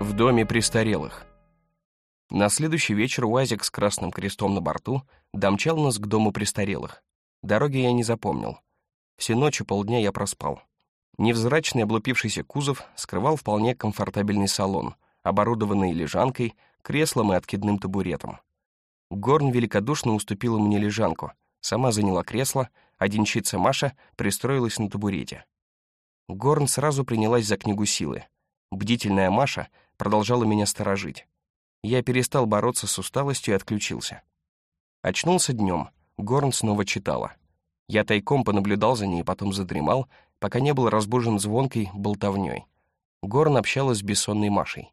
В доме престарелых. На следующий вечер УАЗик с красным крестом на борту домчал нас к дому престарелых. Дороги я не запомнил. Все ночи полдня я проспал. Невзрачный облупившийся кузов скрывал вполне комфортабельный салон, оборудованный лежанкой, креслом и откидным табуретом. Горн великодушно уступила мне лежанку, сама заняла кресло, а денщица Маша пристроилась на табурете. Горн сразу принялась за книгу силы. Бдительная Маша продолжала меня сторожить. Я перестал бороться с усталостью и отключился. Очнулся днем. Горн снова читала. Я тайком понаблюдал за ней, потом задремал, пока не был разбужен звонкой болтовней. Горн общалась с бессонной Машей.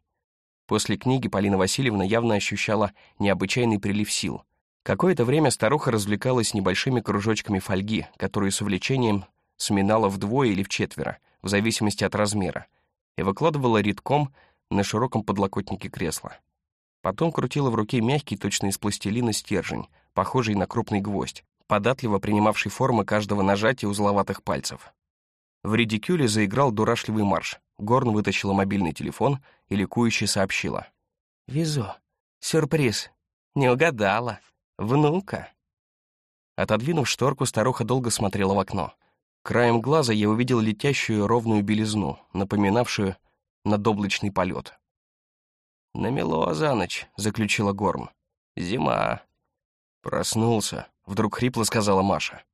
После книги Полина Васильевна явно ощущала необычайный прилив сил. Какое-то время старуха развлекалась небольшими кружочками фольги, которые с увлечением сминала вдвое или вчетверо, в зависимости от размера, и выкладывала редком на широком подлокотнике кресла. Потом крутила в руке мягкий, точно из пластилина, стержень, похожий на крупный гвоздь, податливо принимавший формы каждого нажатия узловатых пальцев. В редикюле заиграл дурашливый марш. Горн вытащила мобильный телефон и ликующе сообщила. «Везу. Сюрприз. Не угадала. Внука». Отодвинув шторку, старуха долго смотрела в окно. Краем глаза я увидел летящую ровную белизну, напоминавшую надоблачный полет. «Намело за ночь», — заключила Горн. «Зима». «Проснулся», — вдруг хрипло сказала Маша.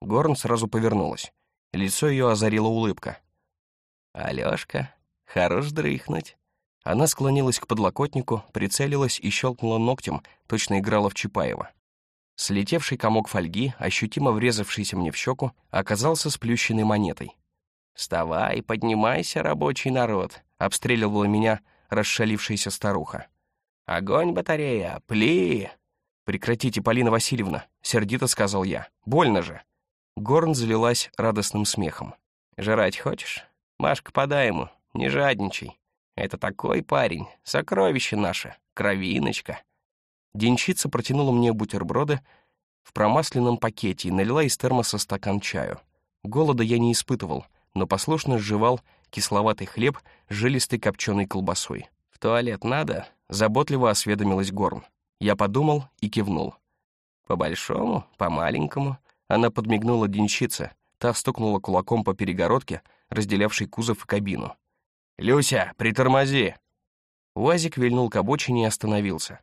Горн сразу повернулась. Лицо ее озарила улыбка. «Алёшка, хорош дрыхнуть». Она склонилась к подлокотнику, прицелилась и щелкнула ногтем, точно играла в Чапаева. Слетевший комок фольги, ощутимо врезавшийся мне в щеку, оказался сплющенной монетой. «Вставай, поднимайся, рабочий народ», — обстреливала меня расшалившаяся старуха. «Огонь, батарея, пли!» «Прекратите, Полина Васильевна», — сердито сказал я. «Больно же». Горн залилась радостным смехом. «Жрать хочешь? Машка, подай ему, не жадничай. Это такой парень, сокровище наше, кровиночка». Денщица протянула мне бутерброды в промасленном пакете и налила из термоса стакан чаю. Голода я не испытывал, но послушно сживал кисловатый хлеб с жилистой копченой колбасой. «В туалет надо?» — заботливо осведомилась Горн. Я подумал и кивнул. «По большому, по маленькому». Она подмигнула денщице, та стукнула кулаком по перегородке, разделявшей кузов и кабину. «Люся, притормози!» Уазик вильнул к обочине и остановился.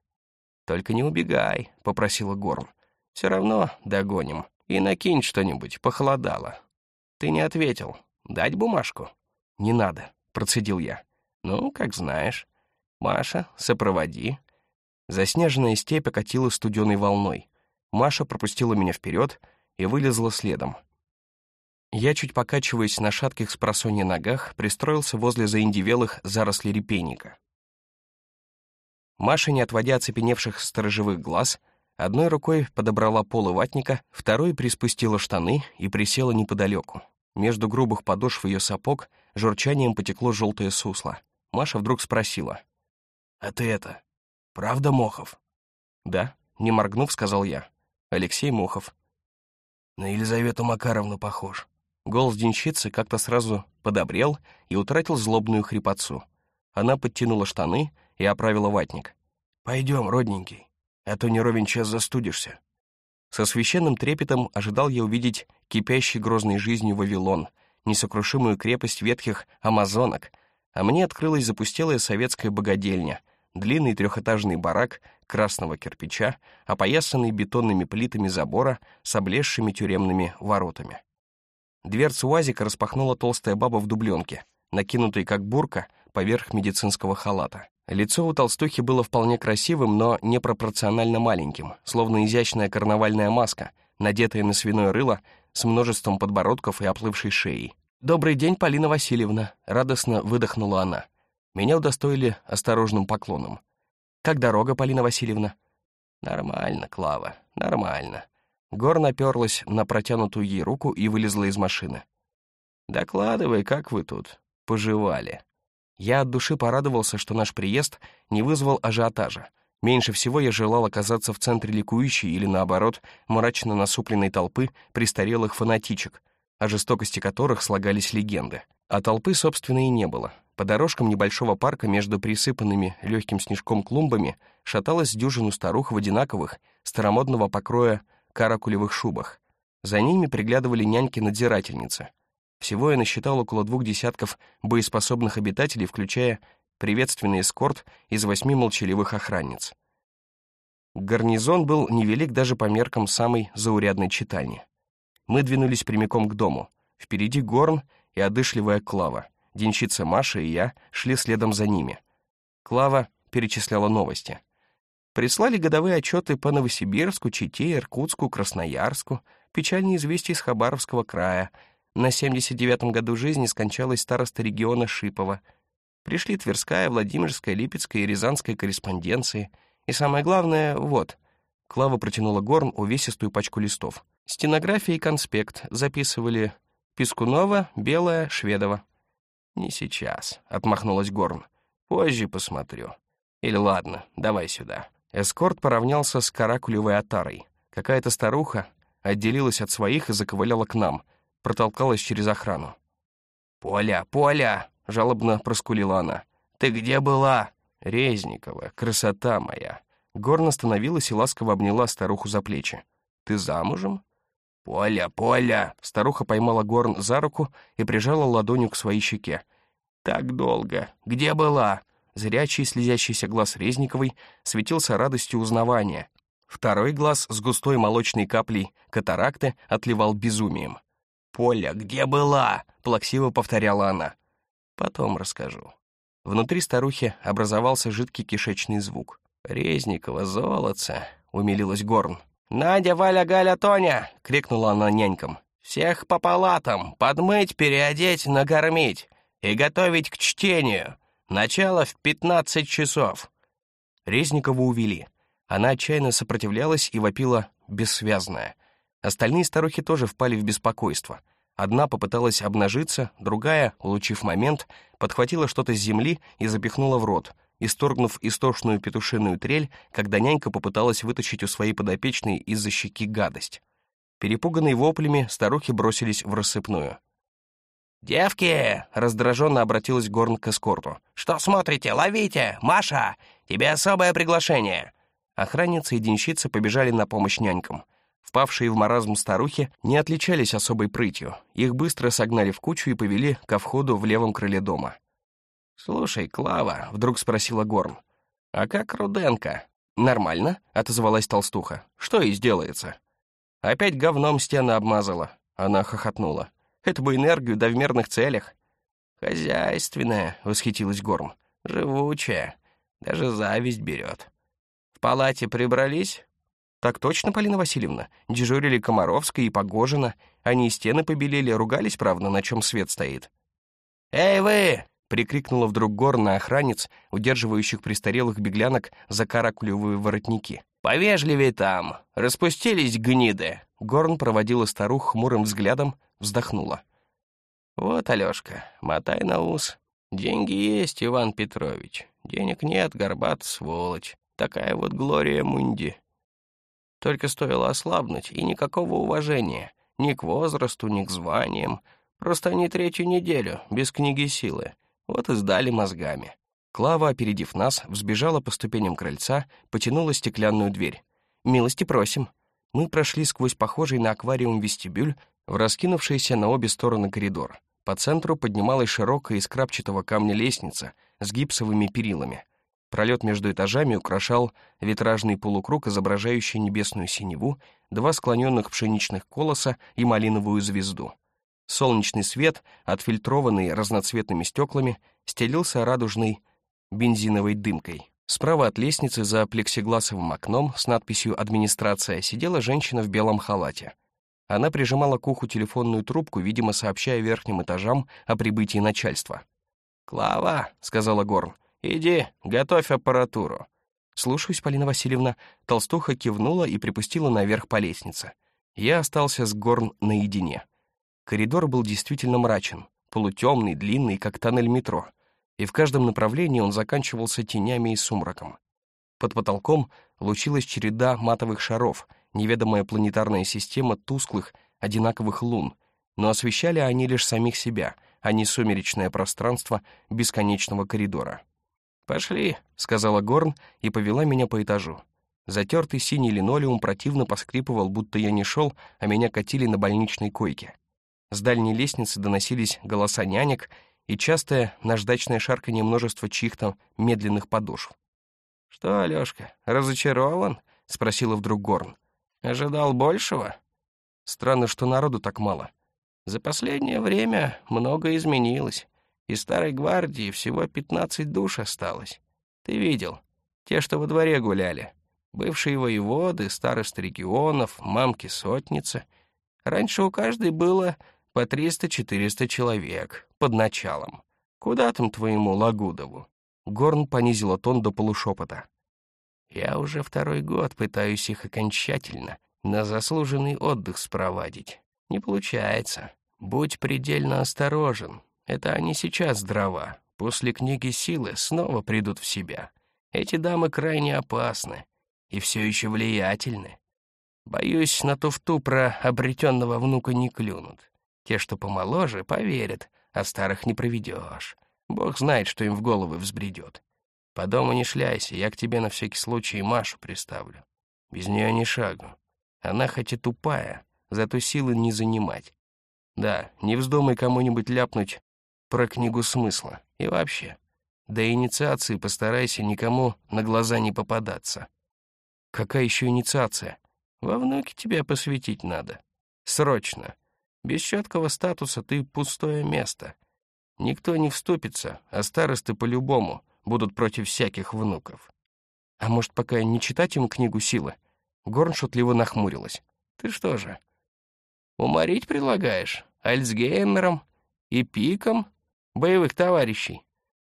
«Только не убегай», — попросила Горн. «Все равно догоним. И накинь что-нибудь, похолодало». «Ты не ответил. Дать бумажку?» «Не надо», — процедил я. «Ну, как знаешь. Маша, сопроводи». Заснеженная степь окатила студеной волной. Маша пропустила меня вперед и вылезла следом. Я, чуть покачиваясь на шатких с ногах, пристроился возле заиндивелых зарослей репейника. Маша, не отводя оцепеневших сторожевых глаз, одной рукой подобрала полы ватника, второй приспустила штаны и присела неподалеку. Между грубых подошв ее сапог журчанием потекло желтое сусло. Маша вдруг спросила. «А ты это, правда Мохов?» «Да», — не моргнув, сказал я. «Алексей Мохов». «На Елизавету Макаровну похож». Голос денщицы как-то сразу подобрел и утратил злобную хрипотцу. Она подтянула штаны и оправила ватник. «Пойдем, родненький, а то не ровен час застудишься». Со священным трепетом ожидал я увидеть кипящий грозной жизнью Вавилон, несокрушимую крепость ветхих амазонок, а мне открылась запустелая советская богадельня, длинный трехэтажный барак красного кирпича, опоясанный бетонными плитами забора с облезшими тюремными воротами. Дверцу УАЗика распахнула толстая баба в дубленке, накинутой как бурка поверх медицинского халата. Лицо у толстухи было вполне красивым, но непропорционально маленьким, словно изящная карнавальная маска, надетая на свиное рыло с множеством подбородков и оплывшей шеей. «Добрый день, Полина Васильевна!» — радостно выдохнула она. Меня удостоили осторожным поклоном. «Как дорога, Полина Васильевна?» «Нормально, Клава, нормально». Гор наперлась на протянутую ей руку и вылезла из машины. «Докладывай, как вы тут поживали?» Я от души порадовался, что наш приезд не вызвал ажиотажа. Меньше всего я желал оказаться в центре ликующей или, наоборот, мрачно насупленной толпы престарелых фанатичек, о жестокости которых слагались легенды. А толпы, собственно, и не было. По дорожкам небольшого парка между присыпанными легким снежком клумбами шаталась дюжину старух в одинаковых, старомодного покроя каракулевых шубах. За ними приглядывали няньки-надзирательницы. Всего я насчитал около двух десятков боеспособных обитателей, включая приветственный эскорт из восьми молчаливых охранниц. Гарнизон был невелик даже по меркам самой заурядной читальни. Мы двинулись прямиком к дому. Впереди Горн и одышливая Клава. Денщица Маша и я шли следом за ними. Клава перечисляла новости. Прислали годовые отчеты по Новосибирску, Чите, Иркутску, Красноярску, печальные известия из Хабаровского края — на 79-м году жизни скончалась староста региона Шипова. Пришли Тверская, Владимирская, Липецкая и Рязанская корреспонденции. И самое главное — вот. Клава протянула Горн увесистую пачку листов. Стенография и конспект записывали Пискунова, Белая, Шведова. «Не сейчас», — отмахнулась Горн. «Позже посмотрю. Или ладно, давай сюда». Эскорт поравнялся с каракулевой отарой. Какая-то старуха отделилась от своих и заковыляла к нам — протолкалась через охрану. «Поля, Поля!» — жалобно проскулила она. «Ты где была?» «Резникова, красота моя!» Горн остановилась и ласково обняла старуху за плечи. «Ты замужем?» «Поля, Поля!» Старуха поймала Горн за руку и прижала ладонью к своей щеке. «Так долго! Где была?» Зрячий, слезящийся глаз Резниковой светился радостью узнавания. Второй глаз с густой молочной каплей катаракты отливал безумием. «Поля, где была?» — плаксиво повторяла она. «Потом расскажу». Внутри старухи образовался жидкий кишечный звук. «Резникова, золотце!» — умилилась Горн. «Надя, Валя, Галя, Тоня!» — крикнула она нянькам. «Всех по палатам! Подмыть, переодеть, накормить! И готовить к чтению! Начало в пятнадцать часов!» Резникову увели. Она отчаянно сопротивлялась и вопила бессвязная. Остальные старухи тоже впали в беспокойство. Одна попыталась обнажиться, другая, улучив момент, подхватила что-то с земли и запихнула в рот, исторгнув истошную петушиную трель, когда нянька попыталась вытащить у своей подопечной из-за щеки гадость. Перепуганные воплями, старухи бросились в рассыпную. «Девки!» — раздраженно обратилась Горн к эскорту. «Что смотрите? Ловите! Маша! Тебе особое приглашение!» Охранницы и денщицы побежали на помощь нянькам. Впавшие в маразм старухи не отличались особой прытью. Их быстро согнали в кучу и повели ко входу в левом крыле дома. «Слушай, Клава», — вдруг спросила Горн, — «а как Руденко?» «Нормально», — отозвалась толстуха. «Что и сделается?» «Опять говном стены обмазала», — она хохотнула. «Это бы энергию, да в мирных целях». «Хозяйственная», — восхитилась Горм. «Живучая. Даже зависть берет». «В палате прибрались?» «Так точно, Полина Васильевна. Дежурили Комаровская и Погожина. Они и стены побелели, ругались, правда, на чем свет стоит». «Эй, вы!» — прикрикнула вдруг Гор на охранниц, удерживающих престарелых беглянок за каракулевые воротники. «Повежливее там! Распустились гниды!» Горн проводила старух хмурым взглядом, вздохнула. «Вот, Алёшка, мотай на ус. Деньги есть, Иван Петрович. Денег нет, горбат, сволочь. Такая вот Глория Мунди. Только стоило ослабнуть, и никакого уважения. Ни к возрасту, ни к званиям. Просто они третью неделю, без книги силы. Вот и сдали мозгами. Клава, опередив нас, взбежала по ступеням крыльца, потянула стеклянную дверь. «Милости просим». Мы прошли сквозь похожий на аквариум вестибюль в раскинувшийся на обе стороны коридор. По центру поднималась широкая из крапчатого камня лестница с гипсовыми перилами. Пролет между этажами украшал витражный полукруг, изображающий небесную синеву, два склоненных пшеничных колоса и малиновую звезду. Солнечный свет, отфильтрованный разноцветными стеклами, стелился радужной бензиновой дымкой. Справа от лестницы за плексигласовым окном с надписью «Администрация» сидела женщина в белом халате. Она прижимала к уху телефонную трубку, видимо, сообщая верхним этажам о прибытии начальства. «Клава», — сказала Горн, «Иди, готовь аппаратуру». «Слушаюсь, Полина Васильевна». Толстуха кивнула и припустила наверх по лестнице. Я остался с Горн наедине. Коридор был действительно мрачен, полутемный, длинный, как тоннель метро, и в каждом направлении он заканчивался тенями и сумраком. Под потолком лучилась череда матовых шаров, неведомая планетарная система тусклых, одинаковых лун, но освещали они лишь самих себя, а не сумеречное пространство бесконечного коридора. «Пошли», — сказала Горн и повела меня по этажу. Затертый синий линолеум противно поскрипывал, будто я не шел, а меня катили на больничной койке. С дальней лестницы доносились голоса нянек и частое наждачное шарканье множества чьих-то медленных подошв. «Что, Алёшка, разочарован?» — спросила вдруг Горн. «Ожидал большего?» «Странно, что народу так мало. За последнее время многое изменилось. Из старой гвардии всего пятнадцать душ осталось. Ты видел, те, что во дворе гуляли. Бывшие воеводы, старосты регионов, мамки-сотницы. Раньше у каждой было по триста-четыреста человек под началом. Куда там твоему Лагудову?» Горн понизила тон до полушепота. «Я уже второй год пытаюсь их окончательно на заслуженный отдых спровадить. Не получается. Будь предельно осторожен. Это они сейчас дрова. После книги силы снова придут в себя. Эти дамы крайне опасны и все еще влиятельны. Боюсь, на туфту про обретенного внука не клюнут. Те, что помоложе, поверят, а старых не проведешь. Бог знает, что им в головы взбредет. По дому не шляйся, я к тебе на всякий случай Машу приставлю. Без нее ни шагу. Она хоть и тупая, зато силы не занимать. Да, не вздумай кому-нибудь ляпнуть про книгу смысла. И вообще, до инициации постарайся никому на глаза не попадаться. Какая еще инициация? Во внуке тебя посвятить надо. Срочно. Без четкого статуса ты пустое место. Никто не вступится, а старосты по-любому будут против всяких внуков. А может, пока не читать им книгу силы? Горн шутливо нахмурилась. Ты что же, уморить предлагаешь? Альцгеймером и пиком боевых товарищей?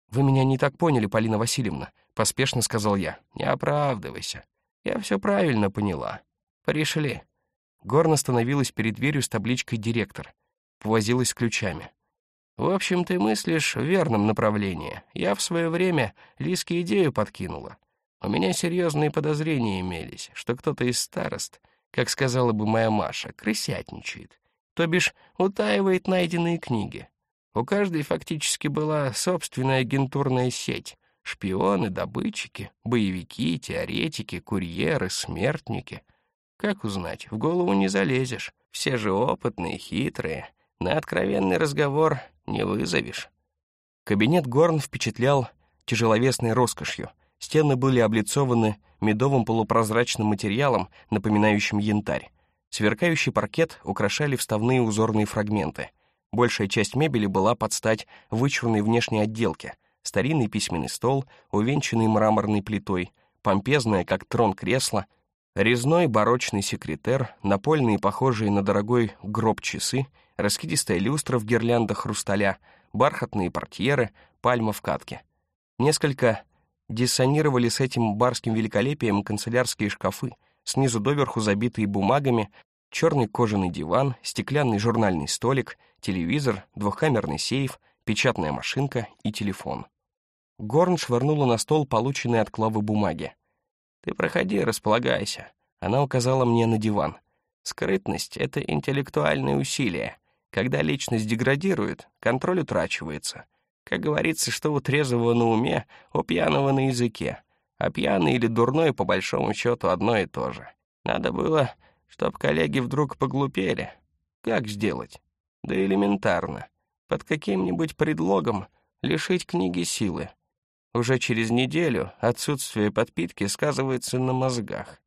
Вы меня не так поняли, Полина Васильевна, поспешно сказал я. Не оправдывайся. Я все правильно поняла. Пришли. Горн остановилась перед дверью с табличкой «Директор». Повозилась ключами. В общем, ты мыслишь в верном направлении. Я в свое время Лиске идею подкинула. У меня серьезные подозрения имелись, что кто-то из старост, как сказала бы моя Маша, крысятничает. То бишь, утаивает найденные книги. У каждой фактически была собственная агентурная сеть. Шпионы, добытчики, боевики, теоретики, курьеры, смертники. Как узнать? В голову не залезешь. Все же опытные, хитрые. На откровенный разговор не вызовешь. Кабинет Горн впечатлял тяжеловесной роскошью. Стены были облицованы медовым полупрозрачным материалом, напоминающим янтарь. Сверкающий паркет украшали вставные узорные фрагменты. Большая часть мебели была под стать вычурной внешней отделке. Старинный письменный стол, увенчанный мраморной плитой, помпезное, как трон кресло, резной барочный секретер, напольные, похожие на дорогой гроб часы — раскидистая люстра в гирляндах хрусталя, бархатные портьеры, пальма в катке. Несколько диссонировали с этим барским великолепием канцелярские шкафы, снизу доверху забитые бумагами, черный кожаный диван, стеклянный журнальный столик, телевизор, двухкамерный сейф, печатная машинка и телефон. Горн швырнула на стол полученные от Клавы бумаги. «Ты проходи, располагайся». Она указала мне на диван. «Скрытность — это интеллектуальное усилие. Когда личность деградирует, контроль утрачивается. Как говорится, что у трезвого на уме, у пьяного на языке. А пьяный или дурной, по большому счету, одно и то же. Надо было, чтоб коллеги вдруг поглупели. Как сделать? Да элементарно. Под каким-нибудь предлогом лишить книги силы. Уже через неделю отсутствие подпитки сказывается на мозгах.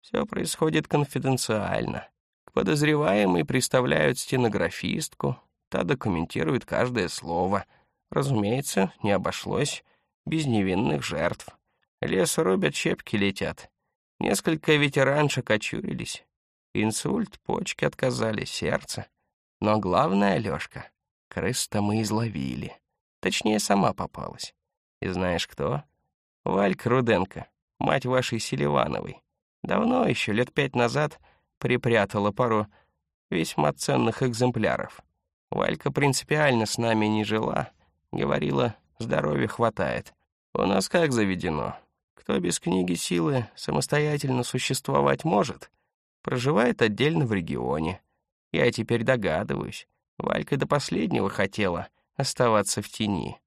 Все происходит конфиденциально. Подозреваемые представляют стенографистку, та документирует каждое слово. Разумеется, не обошлось без невинных жертв. Лес рубят, щепки летят. Несколько ветераншек очурились. Инсульт, почки отказали, сердце. Но главное, Алёшка, крыс-то мы изловили. Точнее, сама попалась. И знаешь кто? Валька Руденко, мать вашей Селивановой. Давно еще, лет пять назад, припрятала пару весьма ценных экземпляров. Валька принципиально с нами не жила, говорила, здоровья хватает. У нас как заведено? Кто без книги силы самостоятельно существовать может, проживает отдельно в регионе. Я теперь догадываюсь, Валька до последнего хотела оставаться в тени.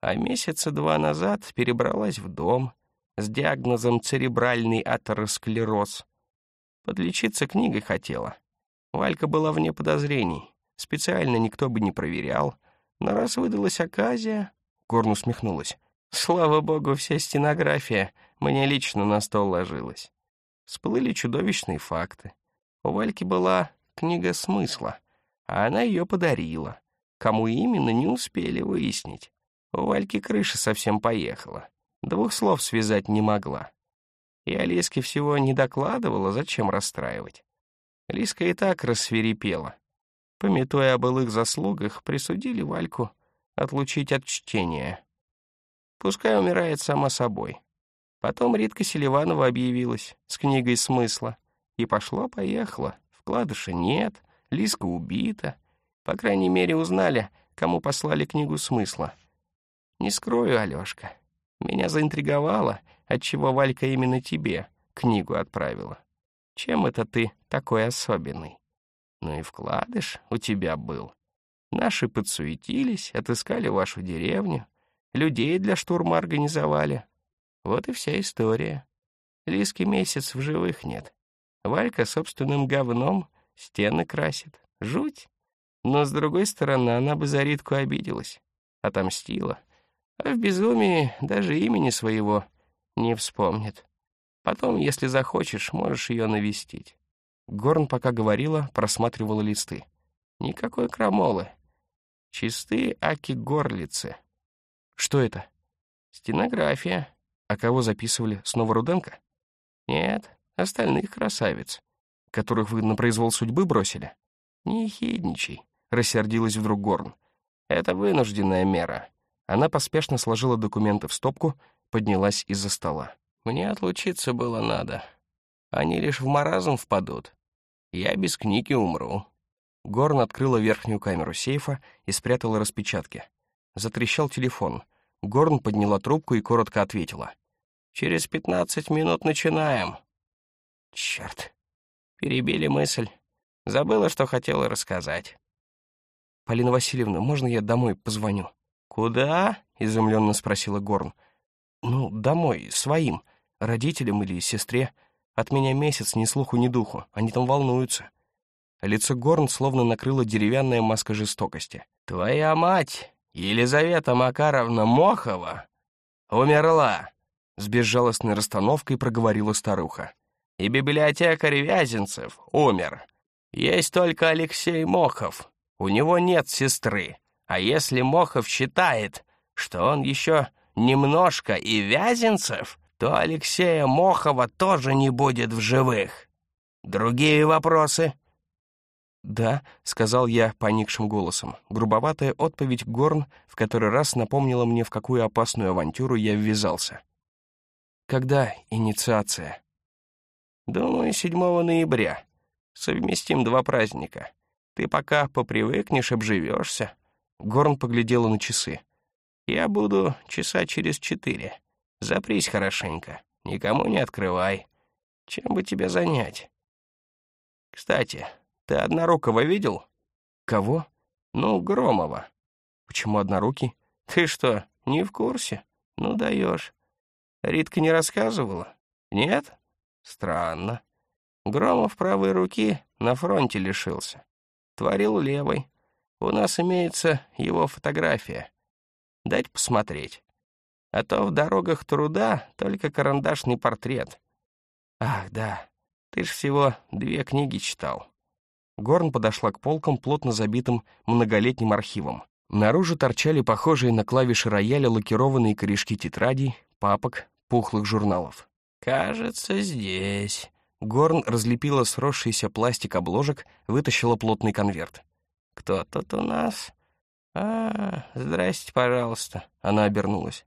А месяца два назад перебралась в дом с диагнозом церебральный атеросклероз. Подлечиться книгой хотела. Валька была вне подозрений. Специально никто бы не проверял. Но раз выдалась оказия... Горн усмехнулась. Слава богу, вся стенография мне лично на стол ложилась. Всплыли чудовищные факты. У Вальки была книга смысла, а она ее подарила. Кому именно, не успели выяснить. У Вальки крыша совсем поехала. Двух слов связать не могла. Я Лиске всего не докладывала, зачем расстраивать. Лиска и так рассверепела. Пометуя о былых заслугах, присудили Вальку отлучить от чтения. Пускай умирает сама собой. Потом Ритка Селиванова объявилась с книгой смысла. И пошло-поехало. Вкладыша нет, Лиска убита. По крайней мере, узнали, кому послали книгу смысла. Не скрою, Алёшка, меня заинтриговало, отчего Валька именно тебе книгу отправила. Чем это ты такой особенный? Ну и вкладыш у тебя был. Наши подсуетились, отыскали вашу деревню, людей для штурма организовали. Вот и вся история. Лиски месяц в живых нет. Валька собственным говном стены красит. Жуть. Но, с другой стороны, она бы за Ритку обиделась. Отомстила. А в безумии даже имени своего не вспомнит. Потом, если захочешь, можешь ее навестить. Горн, пока говорила, просматривала листы. Никакой крамолы. Чистые аки-горлицы. Что это? Стенография. А кого записывали? Снова Руденко? Нет, остальных красавиц, которых вы на произвол судьбы бросили. Не хидничай, рассердилась вдруг Горн. Это вынужденная мера. Она поспешно сложила документы в стопку, поднялась из-за стола. Мне отлучиться было надо. Они лишь в маразм впадут. Я без книги умру. Горн открыла верхнюю камеру сейфа и спрятала распечатки. Затрещал телефон. Горн подняла трубку и коротко ответила. Через пятнадцать минут начинаем. Черт. Перебили мысль. Забыла, что хотела рассказать. Полина Васильевна, можно я домой позвоню? Куда? изумленно спросила Горн. Ну, домой, своим, родителям или сестре. От меня месяц ни слуху, ни духу. Они там волнуются. Лицо Горн словно накрыла деревянная маска жестокости. «Твоя мать, Елизавета Макаровна Мохова, умерла. С безжалостной расстановкой проговорила старуха. «И библиотекарь Вязенцев умер. Есть только Алексей Мохов. У него нет сестры. А если Мохов считает, что он еще немножко и Вязенцев, то Алексея Мохова тоже не будет в живых. Другие вопросы?» «Да», — сказал я поникшим голосом. Грубоватая отповедь Горн в который раз напомнила мне, в какую опасную авантюру я ввязался. Когда инициация? Думаю, 7 ноября. Совместим два праздника. Ты пока попривыкнешь, обживешься. Горн поглядела на часы. Я буду часа через четыре. Запрись хорошенько. Никому не открывай. Чем бы тебя занять? Кстати, ты Однорукого видел? Кого? Ну, Громова. Почему Однорукий? Ты что, не в курсе? Ну, даешь. Ритка не рассказывала? Нет? Странно. Громов правой руки на фронте лишился. Творил левой. У нас имеется его фотография. Дать посмотреть. А то в дорогах труда только карандашный портрет. Ах, да, ты ж всего две книги читал. Горн подошла к полкам, плотно забитым многолетним архивом. Наружу торчали похожие на клавиши рояля лакированные корешки тетрадей, папок, пухлых журналов. «Кажется, здесь». Горн разлепила сросшийся пластик обложек, вытащила плотный конверт. «Кто тут у нас?» «А, здрасте, пожалуйста». Она обернулась.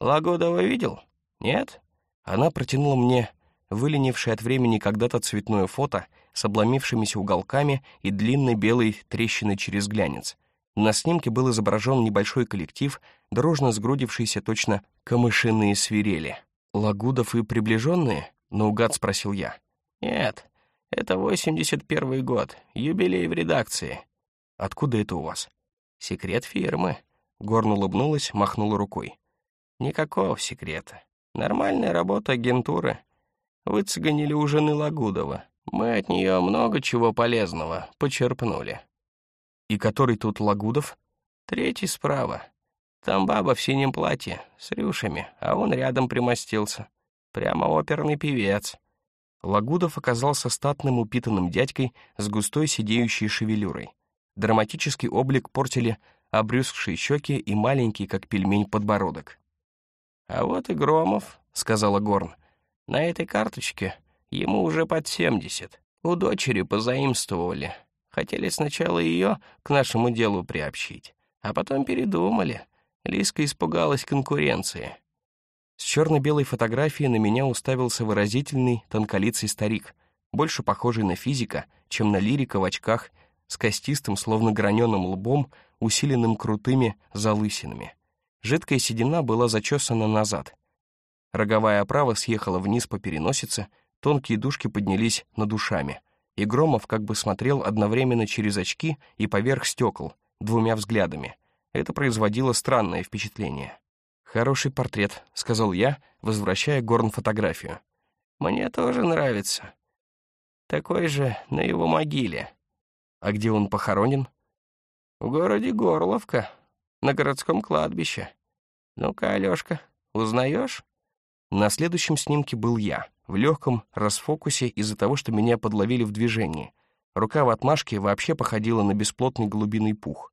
«Лагодова видел? Нет?» Она протянула мне выленившее от времени когда-то цветное фото с обломившимися уголками и длинной белой трещиной через глянец. На снимке был изображен небольшой коллектив, дружно сгрудившийся точно камышиные свирели. «Лагудов и приближенные?» — наугад спросил я. «Нет, это 81 год, юбилей в редакции. Откуда это у вас? Секрет фирмы. Горн улыбнулась, махнула рукой. Никакого секрета. Нормальная работа агентуры. Выцеганили у жены Лагудова. Мы от нее много чего полезного почерпнули. И который тут Лагудов? Третий справа. Там баба в синем платье, с рюшами, а он рядом примостился. Прямо оперный певец. Лагудов оказался статным упитанным дядькой с густой сидеющей шевелюрой. Драматический облик портили обрюзгшие щеки и маленький, как пельмень, подбородок. «А вот и Громов», — сказала Горн. «На этой карточке ему уже под семьдесят. У дочери позаимствовали. Хотели сначала ее к нашему делу приобщить, а потом передумали. Лиска испугалась конкуренции. С черно-белой фотографии на меня уставился выразительный, тонколицый старик, больше похожий на физика, чем на лирика в очках, с костистым, словно граненым лбом, усиленным крутыми залысинами. Жидкая седина была зачесана назад. Роговая оправа съехала вниз по переносице, тонкие дужки поднялись над ушами, и Громов как бы смотрел одновременно через очки и поверх стекол, двумя взглядами. Это производило странное впечатление. «Хороший портрет», — сказал я, возвращая Горн фотографию. «Мне тоже нравится. Такой же на его могиле». «А где он похоронен?» «В городе Горловка, на городском кладбище. Ну-ка, Алёшка, узнаешь?» На следующем снимке был я, в легком расфокусе из-за того, что меня подловили в движении. Рука в отмашке вообще походила на бесплотный голубиный пух.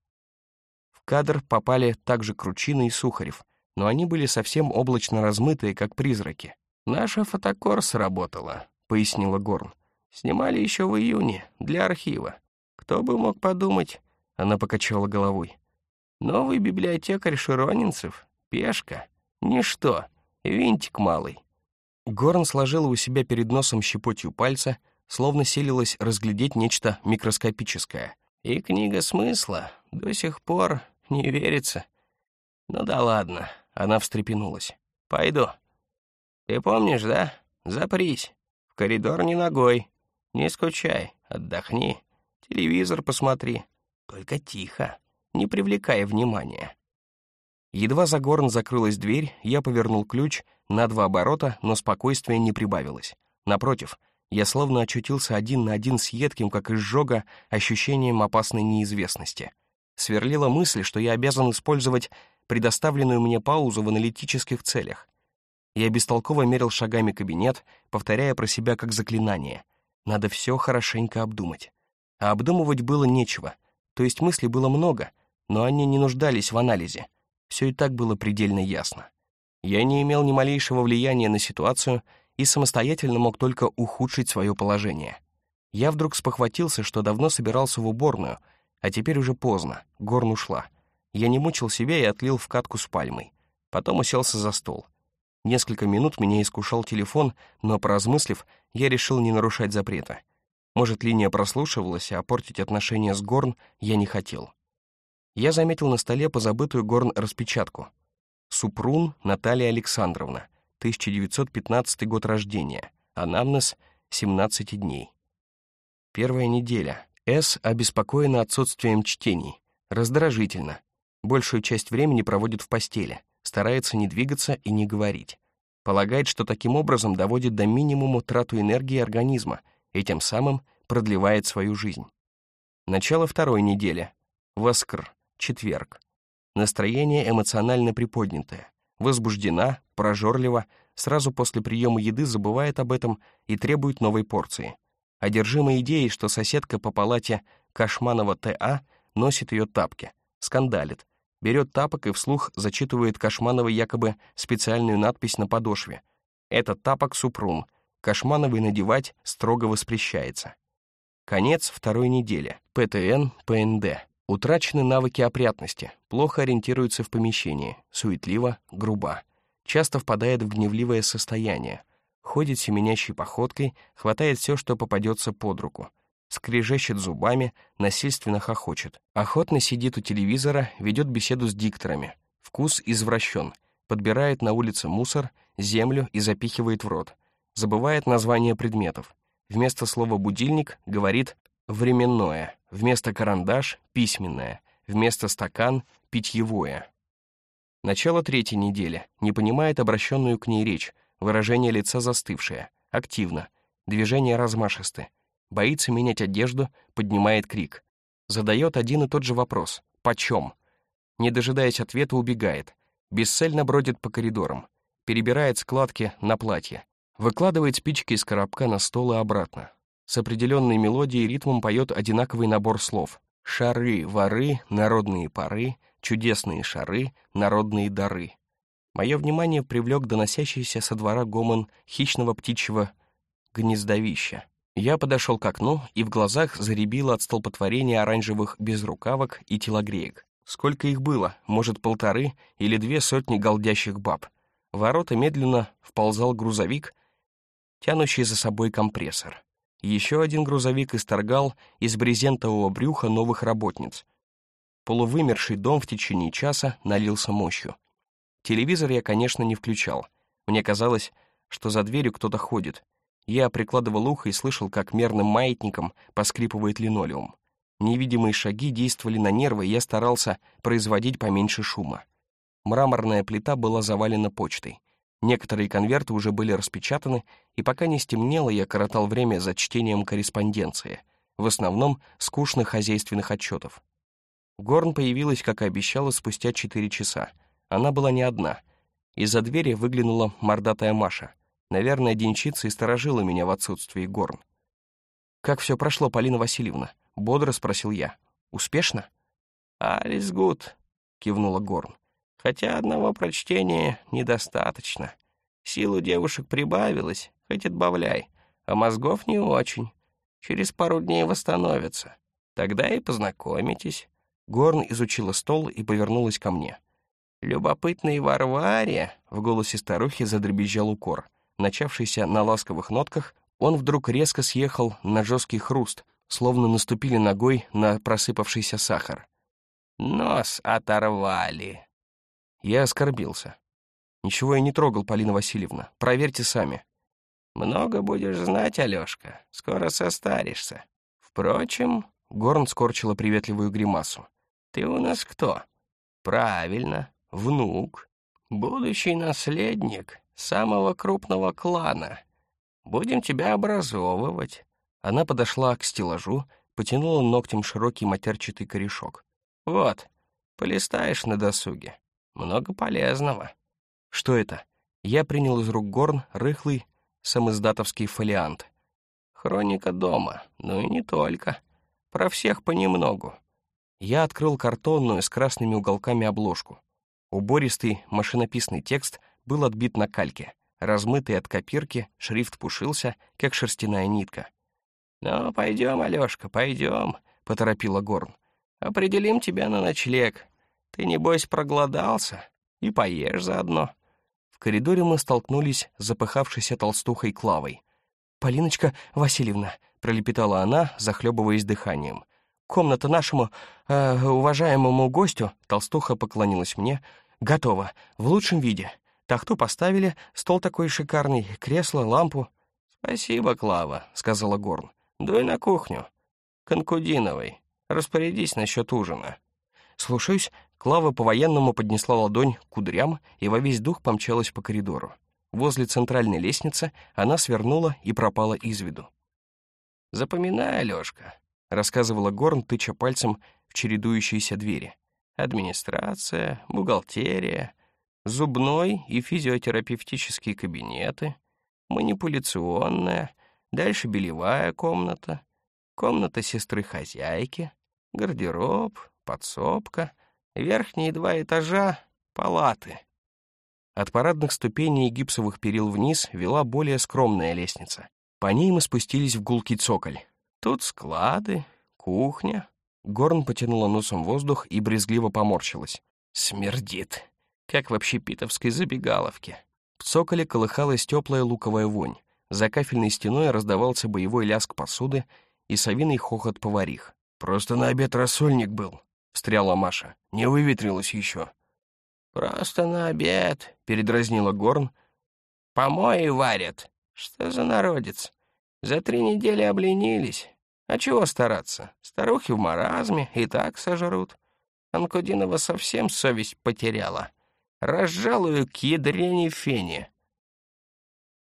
Кадр попали также Кручина и Сухарев — но они были совсем облачно размытые, как призраки. «Наша фотокор сработала», — пояснила Горн. «Снимали еще в июне, для архива. Кто бы мог подумать?» — она покачала головой. «Новый библиотекарь Широнинцев, пешка, ничто, винтик малый». Горн сложила у себя перед носом щепотью пальца, словно селилась разглядеть нечто микроскопическое. «И книга смысла до сих пор не верится. Ну да ладно, она встрепенулась. «Пойду. Ты помнишь, да? Запрись. В коридор не ногой. Не скучай, отдохни. Телевизор посмотри. Только тихо, не привлекая внимания». Едва за горн закрылась дверь, я повернул ключ на два оборота, но спокойствия не прибавилось. Напротив, я словно очутился один на один с едким, как изжога, ощущением опасной неизвестности. Сверлила мысль, что я обязан использовать предоставленную мне паузу в аналитических целях. Я бестолково мерил шагами кабинет, повторяя про себя как заклинание. Надо все хорошенько обдумать. А обдумывать было нечего, то есть мыслей было много, но они не нуждались в анализе. Все и так было предельно ясно. Я не имел ни малейшего влияния на ситуацию и самостоятельно мог только ухудшить свое положение. Я вдруг спохватился, что давно собирался в уборную, а теперь уже поздно, горн ушла. Я не мучил себя и отлил в катку с пальмой. Потом уселся за стол. Несколько минут меня искушал телефон, но, поразмыслив, я решил не нарушать запрета. Может, линия прослушивалась, а портить отношения с Горн я не хотел. Я заметил на столе позабытую Горн распечатку. Супрун Наталья Александровна, 1915 год рождения, анамнез 17 дней. Первая неделя. С обеспокоена отсутствием чтений. Раздражительно. Большую часть времени проводит в постели, старается не двигаться и не говорить. Полагает, что таким образом доводит до минимума трату энергии организма и тем самым продлевает свою жизнь. Начало второй недели. Воскр. Четверг. Настроение эмоционально приподнятое. Возбуждена, прожорлива, сразу после приема еды забывает об этом и требует новой порции. Одержима идеей, что соседка по палате Кашманова Т.А. носит ее тапки, скандалит, берет тапок и вслух зачитывает Кашмановой якобы специальную надпись на подошве. «Этот тапок Супрун. Кашмановой надевать строго воспрещается». Конец второй недели. ПТН, ПНД. Утрачены навыки опрятности, плохо ориентируется в помещении, суетливо, груба. Часто впадает в гневливое состояние. Ходит семенящей походкой, хватает все, что попадется под руку скрежещет зубами, насильственно хохочет. Охотно сидит у телевизора, ведет беседу с дикторами. Вкус извращен. Подбирает на улице мусор, землю и запихивает в рот. Забывает названия предметов. Вместо слова «будильник» говорит Временное. Вместо карандаш — письменное. Вместо стакан — питьевое. Начало третьей недели. Не понимает обращенную к ней речь. Выражение лица застывшее. Активно. Движения размашисты. Боится менять одежду, поднимает крик. Задает один и тот же вопрос. «Почем?». Не дожидаясь ответа, убегает. Бесцельно бродит по коридорам. Перебирает складки на платье. Выкладывает спички из коробка на стол и обратно. С определенной мелодией и ритмом поет одинаковый набор слов. «Шары, воры, народные пары, чудесные шары, народные дары». Мое внимание привлек доносящийся со двора гомон хищного птичьего гнездовища. Я подошел к окну, и в глазах заребило от столпотворения оранжевых безрукавок и телогреек. Сколько их было? Может, полторы или две сотни голдящих баб. В ворота медленно вползал грузовик, тянущий за собой компрессор. Еще один грузовик исторгал из брезентового брюха новых работниц. Полувымерший дом в течение часа налился мощью. Телевизор я, конечно, не включал. Мне казалось, что за дверью кто-то ходит. Я прикладывал ухо и слышал, как мерным маятником поскрипывает линолеум. Невидимые шаги действовали на нервы, я старался производить поменьше шума. Мраморная плита была завалена почтой. Некоторые конверты уже были распечатаны, и пока не стемнело, я коротал время за чтением корреспонденции, в основном скучных хозяйственных отчетов. Горн появилась, как и обещала, спустя четыре часа. Она была не одна. Из-за двери выглянула мордатая Маша. Наверное, денщица и сторожила меня в отсутствии Горн. «Как все прошло, Полина Васильевна?» — бодро спросил я. «Успешно?» «Алис Гуд», — кивнула Горн. «Хотя одного прочтения недостаточно. Силу девушек прибавилось, хоть отбавляй, а мозгов не очень. Через пару дней восстановятся. Тогда и познакомитесь». Горн изучила стол и повернулась ко мне. «Любопытный Варваре!» — в голосе старухи задребезжал укор. Начавшийся на ласковых нотках, он вдруг резко съехал на жесткий хруст, словно наступили ногой на просыпавшийся сахар. «Нос оторвали!» Я оскорбился. «Ничего я не трогал, Полина Васильевна. Проверьте сами». «Много будешь знать, Алёшка. Скоро состаришься. Впрочем...» Горн скорчила приветливую гримасу. «Ты у нас кто?» «Правильно, внук. Будущий наследник самого крупного клана. Будем тебя образовывать. Она подошла к стеллажу, потянула ногтем широкий матерчатый корешок. «Вот, полистаешь на досуге. Много полезного». «Что это?» Я принял из рук горн рыхлый самоиздатовский фолиант. «Хроника дома, ну и не только. Про всех понемногу». Я открыл картонную с красными уголками обложку. Убористый машинописный текст был отбит на кальке. Размытый от копирки, шрифт пушился, как шерстяная нитка. «Ну, пойдем, Алешка, пойдем», — поторопила Горн. «Определим тебя на ночлег. Ты, небось, проголодался? И поешь заодно». В коридоре мы столкнулись с запыхавшейся толстухой Клавой. «Полиночка Васильевна», — пролепетала она, захлебываясь дыханием. «Комната нашему э, уважаемому гостю», — толстуха поклонилась мне, — «готова, в лучшем виде. Тахту поставили, стол такой шикарный, кресло, лампу». «Спасибо, Клава», — сказала Горн. Дуй на кухню. Конкудиновой. Распорядись насчет ужина». «Слушаюсь». Клава по-военному поднесла ладонь к кудрям и во весь дух помчалась по коридору. Возле центральной лестницы она свернула и пропала из виду. «Запоминай, Алёшка», — рассказывала Горн, тыча пальцем в чередующиеся двери. «Администрация, бухгалтерия, зубной и физиотерапевтические кабинеты, манипуляционная, Дальше белевая комната, комната сестры-хозяйки, гардероб, подсобка, верхние два этажа — палаты. От парадных ступеней и гипсовых перил вниз вела более скромная лестница. По ней мы спустились в гулкий цоколь. Тут склады, кухня. Горн потянула носом воздух и брезгливо поморщилась. Смердит, как в общепитовской забегаловке. В цоколе колыхалась теплая луковая вонь. За кафельной стеной раздавался боевой лязг посуды и совиный хохот поварих. «Просто на обед рассольник был», — встряла Маша. «Не выветрилось еще». «Просто на обед», — передразнила Горн. «Помои варят. Что за народец? За три недели обленились. А чего стараться? Старухи в маразме и так сожрут. Анкудинова совсем совесть потеряла. Разжалую к ядрене фене.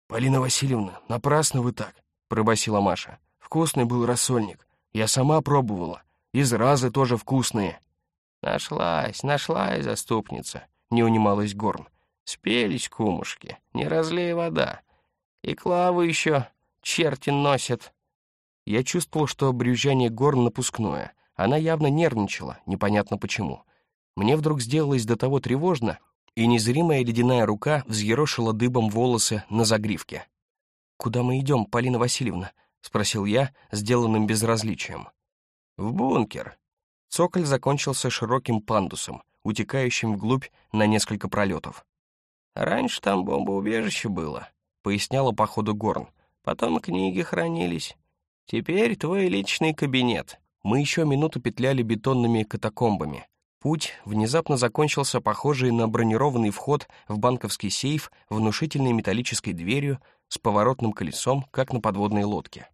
«Полина Васильевна, напрасно вы так», — пробасила Маша. «Вкусный был рассольник. Я сама пробовала. Из разы тоже вкусные». «Нашлась, нашлась заступница», — не унималась Горн. «Спелись кумушки, не разлей вода. И клаву еще черти носят». Я чувствовал, что брюзжание Горн напускное. Она явно нервничала, непонятно почему. Мне вдруг сделалось до того тревожно, и незримая ледяная рука взъерошила дыбом волосы на загривке. «Куда мы идем, Полина Васильевна?» — спросил я, сделанным безразличием. «В бункер». Цоколь закончился широким пандусом, утекающим вглубь на несколько пролетов. «Раньше там бомбоубежище было», — поясняла по ходу Горн. «Потом книги хранились. Теперь твой личный кабинет». Мы еще минуту петляли бетонными катакомбами. Путь внезапно закончился похожий на бронированный вход в банковский сейф внушительной металлической дверью с поворотным колесом, как на подводной лодке.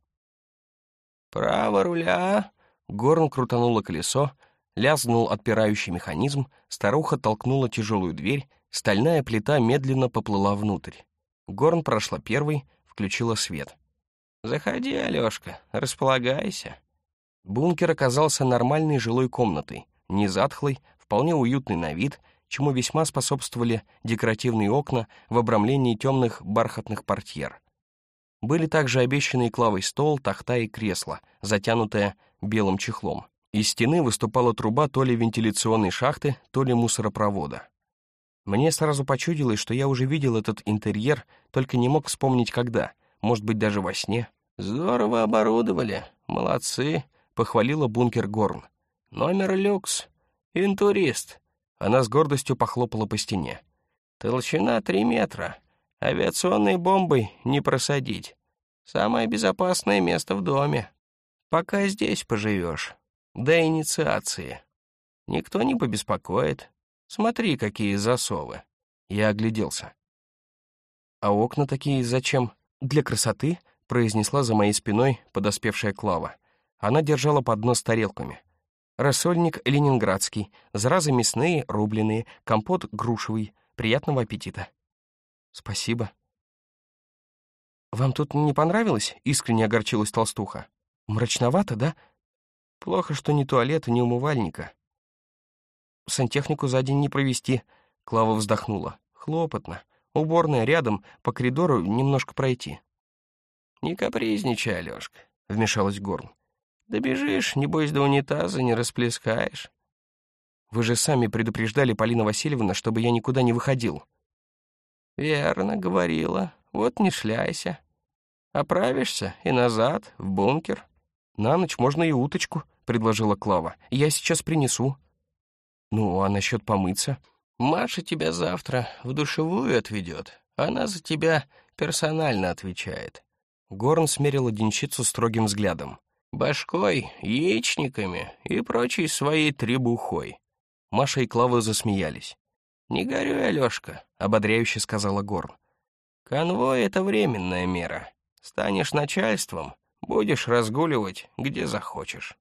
«Право руля!» Горн крутануло колесо, лязгнул отпирающий механизм, старуха толкнула тяжелую дверь, стальная плита медленно поплыла внутрь. Горн прошла первой, включила свет. «Заходи, Алёшка, располагайся». Бункер оказался нормальной жилой комнатой, не затхлой, вполне уютный на вид, чему весьма способствовали декоративные окна в обрамлении темных бархатных портьер. Были также обещанный Клавой стол, тахта и кресло, затянутое белым чехлом. Из стены выступала труба то ли вентиляционной шахты, то ли мусоропровода. Мне сразу почудилось, что я уже видел этот интерьер, только не мог вспомнить когда, может быть, даже во сне. «Здорово оборудовали, молодцы», — похвалила бункер Горн. «Номер люкс. Интурист». Она с гордостью похлопала по стене. «Толщина три метра. Авиационной бомбой не просадить. Самое безопасное место в доме. Пока здесь поживешь. До инициации. Никто не побеспокоит. Смотри, какие засовы». Я огляделся. «А окна такие зачем? Для красоты?» — произнесла за моей спиной подоспевшая Клава. Она держала поднос с тарелками. Рассольник ленинградский, зразы мясные, рубленые, компот грушевый. Приятного аппетита. Спасибо. Вам тут не понравилось? Искренне огорчилась толстуха. Мрачновато, да? Плохо, что ни туалета, ни умывальника. Сантехнику за день не провести. Клава вздохнула. Хлопотно. Уборная рядом, по коридору немножко пройти. «Не капризничай, Алёшка», — вмешалась Горн. Добежишь, небось, до унитаза не расплескаешь. Вы же сами предупреждали, Полина Васильевна, чтобы я никуда не выходил. Верно, говорила. Вот не шляйся. Оправишься и назад, в бункер. На ночь можно и уточку, предложила Клава. Я сейчас принесу. Ну, а насчет помыться? Маша тебя завтра в душевую отведет. Она за тебя персонально отвечает. Горн смерила денщицу строгим взглядом башкой, яичниками и прочей своей требухой. Маша и Клава засмеялись. «Не горюй, Алёшка», — ободряюще сказала Горн. «Конвой — это временная мера. Станешь начальством, будешь разгуливать, где захочешь».